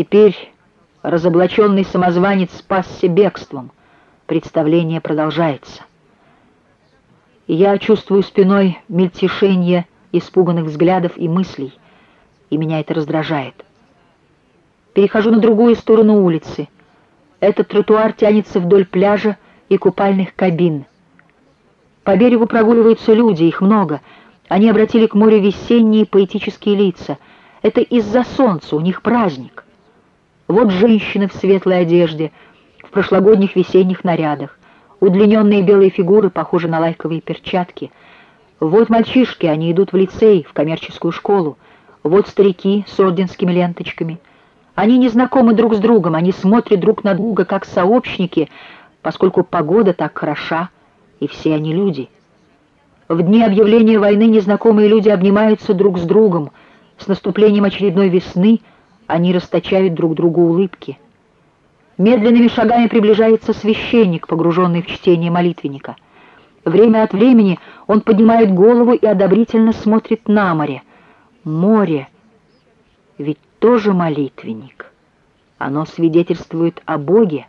Теперь разоблаченный самозванец спасся бегством. Представление продолжается. Я чувствую спиной мельтешение испуганных взглядов и мыслей, и меня это раздражает. Перехожу на другую сторону улицы. Этот тротуар тянется вдоль пляжа и купальных кабин. По берегу прогуливаются люди, их много. Они обратили к морю весенние поэтические лица. Это из-за солнца, у них праздник. Вот женщины в светлой одежде, в прошлогодних весенних нарядах. Удлиненные белые фигуры похожи на лайковые перчатки. Вот мальчишки, они идут в лицей, в коммерческую школу. Вот старики с орденскими ленточками. Они не знакомы друг с другом, они смотрят друг на друга как сообщники, поскольку погода так хороша, и все они люди. В дни объявления войны незнакомые люди обнимаются друг с другом. С наступлением очередной весны они расточают друг другу улыбки. Медленными шагами приближается священник, погруженный в чтение молитвенника. Время от времени он поднимает голову и одобрительно смотрит на море. Море ведь тоже молитвенник. Оно свидетельствует о Боге.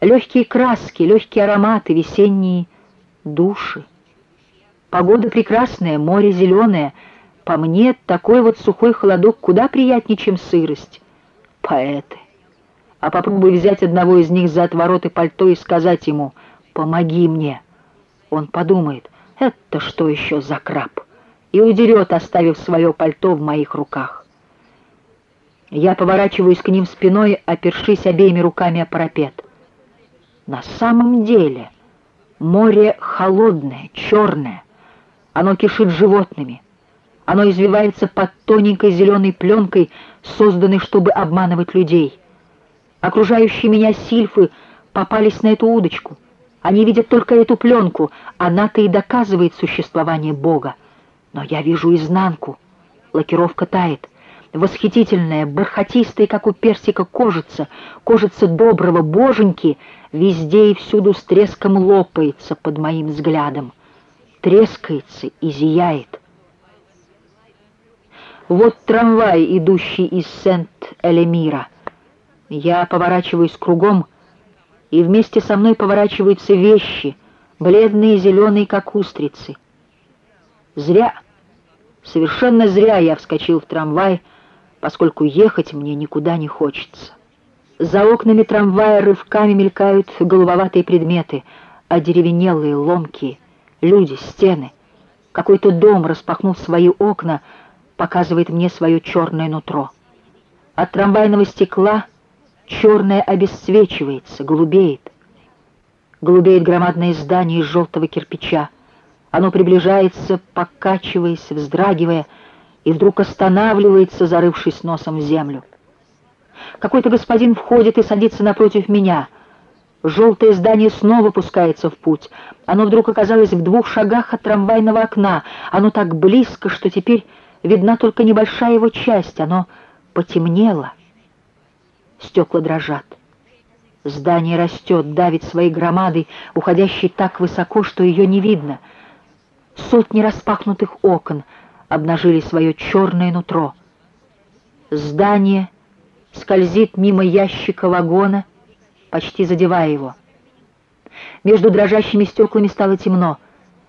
Легкие краски, легкие ароматы, весенние души. Погода прекрасная, море зеленое. По мне, такой вот сухой холодок куда приятнее, чем сырость. Поэты. А попробуй взять одного из них за отвороты пальто и сказать ему «помоги мне». Он подумает, это что еще за краб? И удерет, оставив свое пальто в моих руках. Я поворачиваюсь к ним спиной, опершись обеими руками о парапет. На самом деле море холодное, черное. Оно кишит животными. Оно извивается под тоненькой зеленой пленкой, созданной, чтобы обманывать людей. Окружающие меня сильфы попались на эту удочку. Они видят только эту пленку. Она-то и доказывает существование Бога. Но я вижу изнанку. Лакировка тает восхитительная, бархатистая, как у персика, кожица, кожица доброго боженьки, везде и всюду с треском лопается под моим взглядом, трескается и зияет. Вот трамвай, идущий из Сент-Элемира. Я поворачиваюсь кругом, и вместе со мной поворачиваются вещи, бледные, зеленые, как устрицы. Зря, совершенно зря я вскочил в трамвай, поскольку ехать мне никуда не хочется. За окнами трамвая рывками мелькают голубоватые предметы, одеревенелые, ломкие, люди, стены. Какой-то дом, распахнув свои окна, показывает мне свое черное нутро. От трамвайного стекла черное обесцвечивается, голубеет. Голубеет громадное здание из желтого кирпича. Оно приближается, покачиваясь, вздрагивая, и вдруг останавливается, зарывшись носом в землю. Какой-то господин входит и садится напротив меня. Желтое здание снова пускается в путь. Оно вдруг оказалось в двух шагах от трамвайного окна. Оно так близко, что теперь видна только небольшая его часть. Оно потемнело. Стекла дрожат. Здание растет, давит своей громадой, уходящей так высоко, что ее не видно. Сотни распахнутых окон — обнажили свое черное нутро. Здание скользит мимо ящика вагона, почти задевая его. Между дрожащими стеклами стало темно.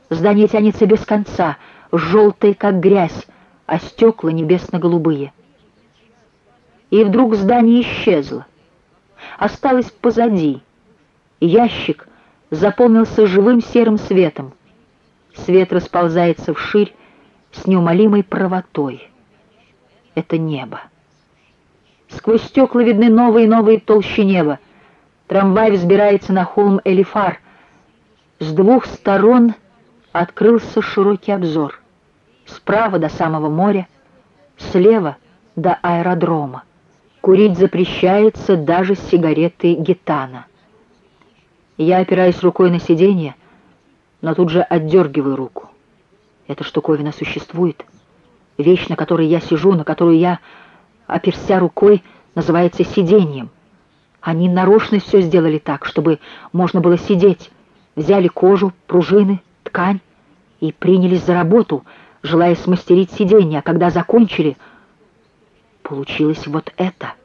Здание тянется без конца, желтое, как грязь, а стекла небесно-голубые. И вдруг здание исчезло. Осталось позади. Ящик заполнился живым серым светом. Свет расползается вширь, с неумолимой правотой. Это небо. Сквозь стекла видны новые и новые толщи неба. Трамвай взбирается на холм Элифар. С двух сторон открылся широкий обзор. Справа до самого моря, слева до аэродрома. Курить запрещается даже сигареты гитана. Я опираюсь рукой на сиденье, но тут же отдергиваю руку. Эта штуковина существует. Вещь, на которой я сижу, на которую я, оперся рукой, называется сиденьем. Они нарочно все сделали так, чтобы можно было сидеть. Взяли кожу, пружины, ткань и принялись за работу, желая смастерить сиденье, а когда закончили, получилось вот это —